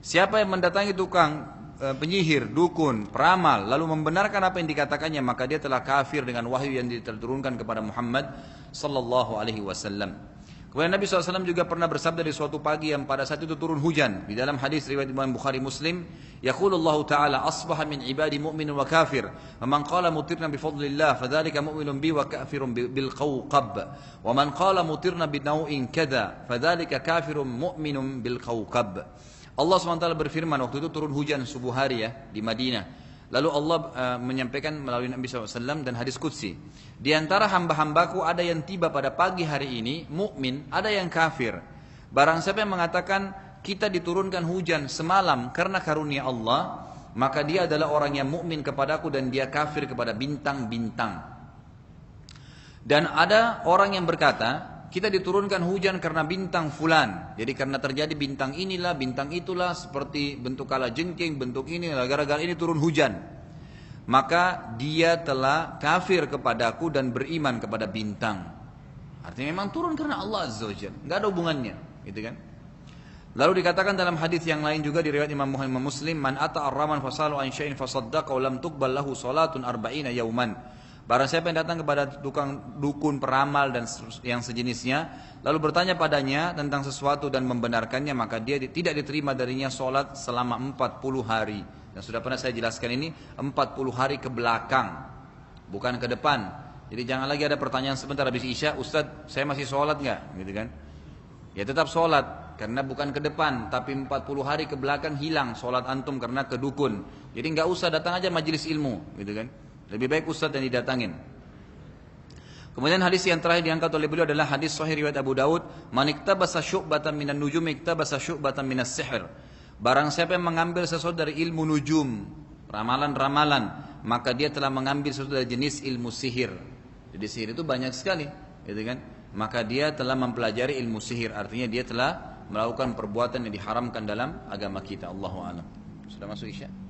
Siapa yang mendatangi tukang e, penyihir, dukun, peramal, lalu membenarkan apa yang dikatakannya, maka dia telah kafir dengan wahyu yang diturunkan kepada Muhammad sallallahu alaihi wasallam. Kemudian Nabi SAW juga pernah bersabda di suatu pagi yang pada saat itu turun hujan. Di dalam hadis riwayat Imam Bukhari Muslim, Yaqulullah Ta'ala asbaha min ibadi mu'min wa kafir. Man qala mutirna bi fadlillah, fadhalika mu'minun bi wa kafirun bil qawqab. Wa man qala mutirna bi naw'in kada, fadhalika kafirun mu'minun bil qawqab. Allah SWT berfirman waktu itu turun hujan subuh hari ya di Madinah. Lalu Allah uh, menyampaikan melalui Nabi SAW dan hadis Qudsi. Di antara hamba-hambaku ada yang tiba pada pagi hari ini, mukmin, ada yang kafir. Barang siapa yang mengatakan kita diturunkan hujan semalam karena karunia Allah, maka dia adalah orang yang mukmin kepadaku dan dia kafir kepada bintang-bintang. Dan ada orang yang berkata, kita diturunkan hujan karena bintang fulan. Jadi karena terjadi bintang inilah, bintang itulah, seperti bentuk kala jengking, bentuk ini, gara-gara ini turun hujan. Maka dia telah kafir kepadaku dan beriman kepada bintang. Artinya memang turun karena Allah Azza wa Nggak ada hubungannya. Gitu kan? Lalu dikatakan dalam hadis yang lain juga di riwayat Imam Muhammad Muslim, "Man ata ar-raman fasalu an syai'in fasaddaqa wa lam tuqbal lahu salatun arba'ina yauman." Barang siapa yang datang kepada tukang dukun peramal dan yang sejenisnya, lalu bertanya padanya tentang sesuatu dan membenarkannya, maka dia tidak diterima darinya solat selama 40 hari. Dan sudah pernah saya jelaskan ini 40 hari ke belakang, bukan ke depan. Jadi jangan lagi ada pertanyaan sebentar habis Isya, Ustadz saya masih sholat nggak? Gitu kan? Ya tetap sholat, karena bukan ke depan, tapi 40 hari ke belakang hilang sholat antum karena ke dukun. Jadi nggak usah datang aja majelis ilmu, gitu kan? Lebih baik ustadz yang didatangin. Kemudian hadis yang terakhir diangkat oleh beliau adalah hadis sahih riwayat Abu Daud, "Man iktabasa syu'batan minan nujum iktabasa syu'batan minas sihr." Barang siapa yang mengambil sesuatu dari ilmu nujum, ramalan-ramalan, maka dia telah mengambil sesuatu dari jenis ilmu sihir. Jadi sihir itu banyak sekali, gitu kan? Maka dia telah mempelajari ilmu sihir, artinya dia telah melakukan perbuatan yang diharamkan dalam agama kita. Allahu a'lam. Sudah masuk Isya?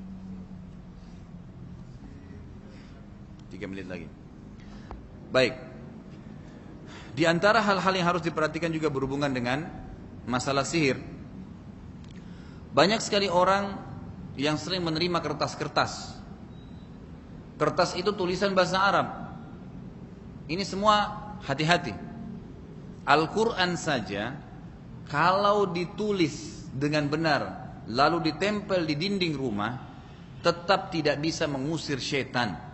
Tiga menit lagi. Baik. Di antara hal-hal yang harus diperhatikan juga berhubungan dengan masalah sihir. Banyak sekali orang yang sering menerima kertas-kertas. Kertas itu tulisan bahasa Arab. Ini semua hati-hati. Al-Quran saja kalau ditulis dengan benar lalu ditempel di dinding rumah tetap tidak bisa mengusir setan.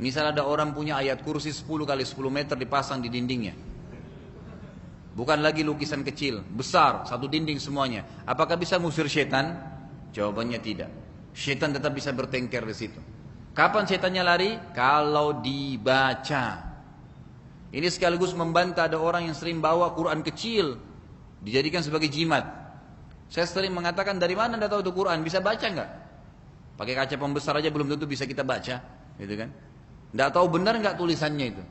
Misal ada orang punya ayat kursi 10 kali 10 meter dipasang di dindingnya. Bukan lagi lukisan kecil, besar, satu dinding semuanya. Apakah bisa ngusir setan? Jawabannya tidak. Setan tetap bisa bertengker di situ. Kapan setannya lari? Kalau dibaca. Ini sekaligus membantah ada orang yang sering bawa Quran kecil dijadikan sebagai jimat. Saya sering mengatakan dari mana anda tahu itu Quran? Bisa baca nggak? Pakai kaca pembesar aja belum tentu bisa kita baca, gitu kan? Tidak tahu benar nggak tulisannya itu.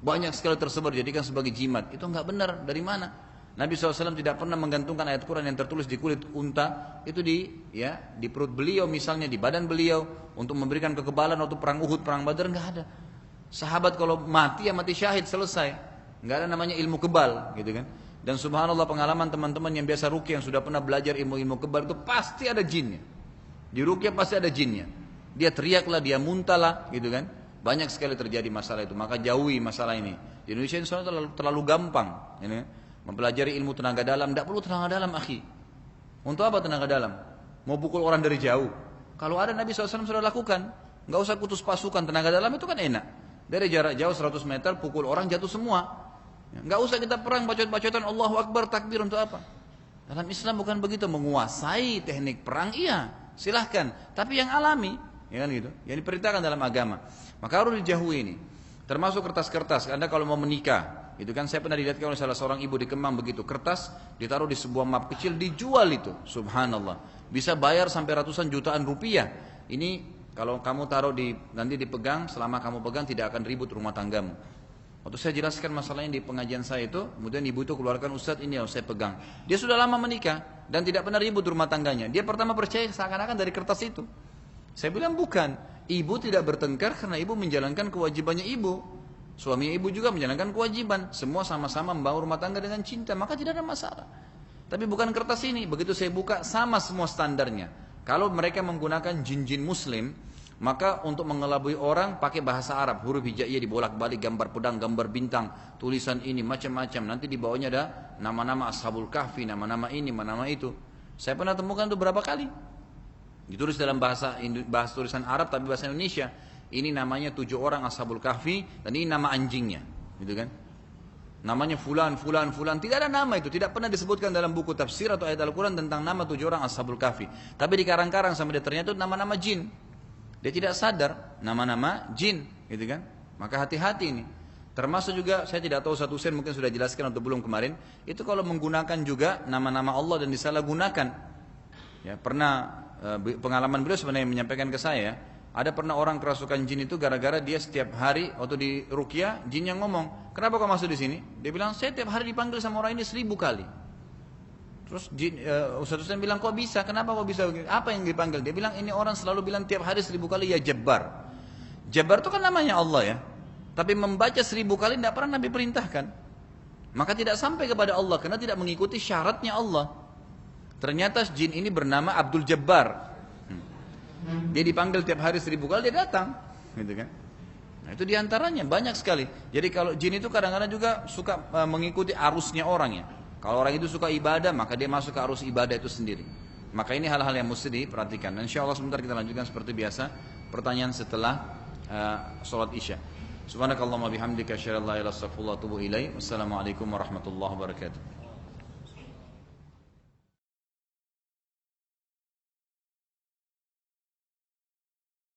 Banyak sekali tersebar jadikan sebagai jimat. Itu nggak benar. Dari mana? Nabi SAW tidak pernah menggantungkan ayat Quran yang tertulis di kulit unta itu di ya di perut beliau misalnya di badan beliau untuk memberikan kekebalan waktu perang Uhud perang Badar nggak ada sahabat kalau mati ya mati syahid selesai nggak ada namanya ilmu kebal gitu kan dan subhanallah pengalaman teman-teman yang biasa rukyah yang sudah pernah belajar ilmu-ilmu kebal itu pasti ada jinnya di rukyah pasti ada jinnya dia teriaklah dia muntahlah gitu kan banyak sekali terjadi masalah itu, maka jauhi masalah ini. Di Indonesia ini terlalu, terlalu gampang, ini, mempelajari ilmu tenaga dalam. Tidak perlu tenaga dalam, akhi. Untuk apa tenaga dalam? Mau pukul orang dari jauh. Kalau ada Nabi SAW sudah lakukan, nggak usah kutus pasukan tenaga dalam itu kan enak. Dari jarak jauh 100 meter, pukul orang jatuh semua. Nggak usah kita perang bacot-bacotan Allahu Akbar takbir untuk apa? Dalam Islam bukan begitu menguasai teknik perang iya silahkan tapi yang alami ya kan gitu yang diperintahkan dalam agama maka harus dijauhi ini. Termasuk kertas-kertas. Anda kalau mau menikah, itu kan saya pernah dilihatkan oleh salah seorang ibu di Kemang begitu. Kertas ditaruh di sebuah map kecil dijual itu. Subhanallah. Bisa bayar sampai ratusan jutaan rupiah. Ini kalau kamu taruh di nanti dipegang, selama kamu pegang tidak akan ribut rumah tanggamu. Waktu saya jelaskan masalahnya di pengajian saya itu, kemudian ibu itu keluarkan Ustadz ini yang saya pegang. Dia sudah lama menikah dan tidak pernah ribut rumah tangganya. Dia pertama percaya seakan-akan dari kertas itu. Saya bilang bukan. Ibu tidak bertengkar karena ibu menjalankan kewajibannya ibu. Suami ibu juga menjalankan kewajiban. Semua sama-sama membangun rumah tangga dengan cinta. Maka tidak ada masalah. Tapi bukan kertas ini. Begitu saya buka sama semua standarnya. Kalau mereka menggunakan jin-jin muslim. Maka untuk mengelabui orang pakai bahasa Arab. Huruf hijaiyah dibolak-balik. Gambar pedang, gambar bintang. Tulisan ini macam-macam. Nanti di bawahnya ada nama-nama ashabul kahfi. Nama-nama ini, nama-nama itu. Saya pernah temukan itu berapa kali. Ditulis dalam bahasa bahasa tulisan Arab tapi bahasa Indonesia. Ini namanya tujuh orang ashabul kahfi dan ini nama anjingnya, gitu kan? Namanya fulan, fulan, fulan. Tidak ada nama itu. Tidak pernah disebutkan dalam buku tafsir atau ayat Al-Quran tentang nama tujuh orang ashabul kahfi. Tapi di karang-karang sampai dia ternyata nama-nama jin. Dia tidak sadar nama-nama jin, gitu kan? Maka hati-hati ini. Termasuk juga saya tidak tahu satu sen mungkin sudah jelaskan atau belum kemarin. Itu kalau menggunakan juga nama-nama Allah dan disalahgunakan. Ya, pernah pengalaman beliau sebenarnya menyampaikan ke saya, ada pernah orang kerasukan jin itu gara-gara dia setiap hari waktu di rukia jin yang ngomong, kenapa kau masuk di sini? Dia bilang saya setiap hari dipanggil sama orang ini seribu kali. Terus jin, uh, Ustaz Ustaz bilang kok bisa? Kenapa kok bisa? Apa yang dipanggil? Dia bilang ini orang selalu bilang tiap hari seribu kali ya Jabbar. Jabbar itu kan namanya Allah ya. Tapi membaca seribu kali tidak pernah Nabi perintahkan. Maka tidak sampai kepada Allah karena tidak mengikuti syaratnya Allah. Ternyata jin ini bernama Abdul Jabbar. Hmm. Dia dipanggil tiap hari seribu kali dia datang, gitu kan? Nah, itu di antaranya banyak sekali. Jadi kalau jin itu kadang-kadang juga suka uh, mengikuti arusnya orang ya. Kalau orang itu suka ibadah, maka dia masuk ke arus ibadah itu sendiri. Maka ini hal-hal yang mesti diperhatikan. Dan insya Allah sebentar kita lanjutkan seperti biasa. Pertanyaan setelah uh, sholat isya. Subhanakallahumma bihamdika asyhadu an la ilaha illa. Wassalamualaikum warahmatullahi wabarakatuh.